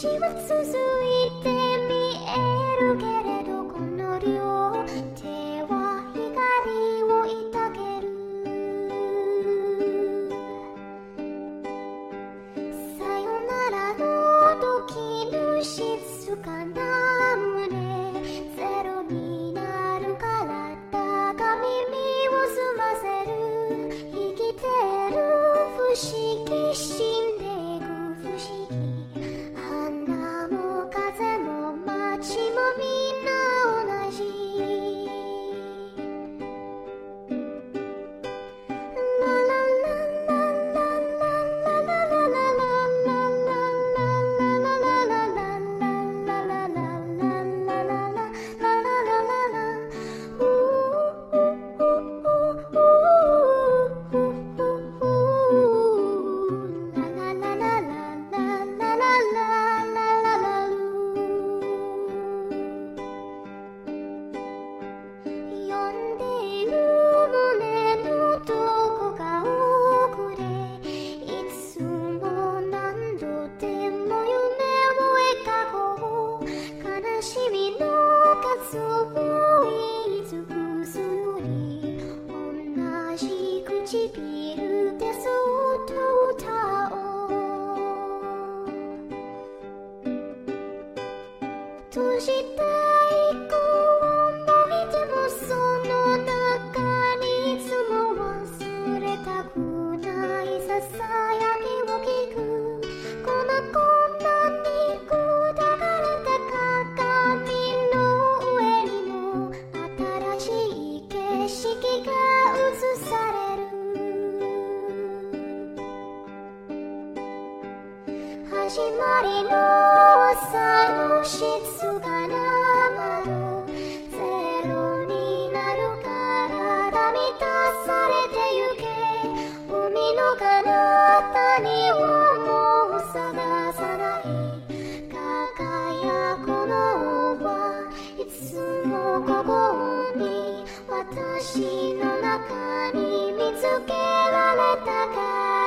道は続いて見えるけれどこの両手は光をいたける。さよならの時の静かな唇でそっと歌おう閉じた始まりの最後静かな窓ゼロになるから満たされてゆけ。海の彼方にはもう探さない輝くのはいつも心に私の中に見つけられたか。ら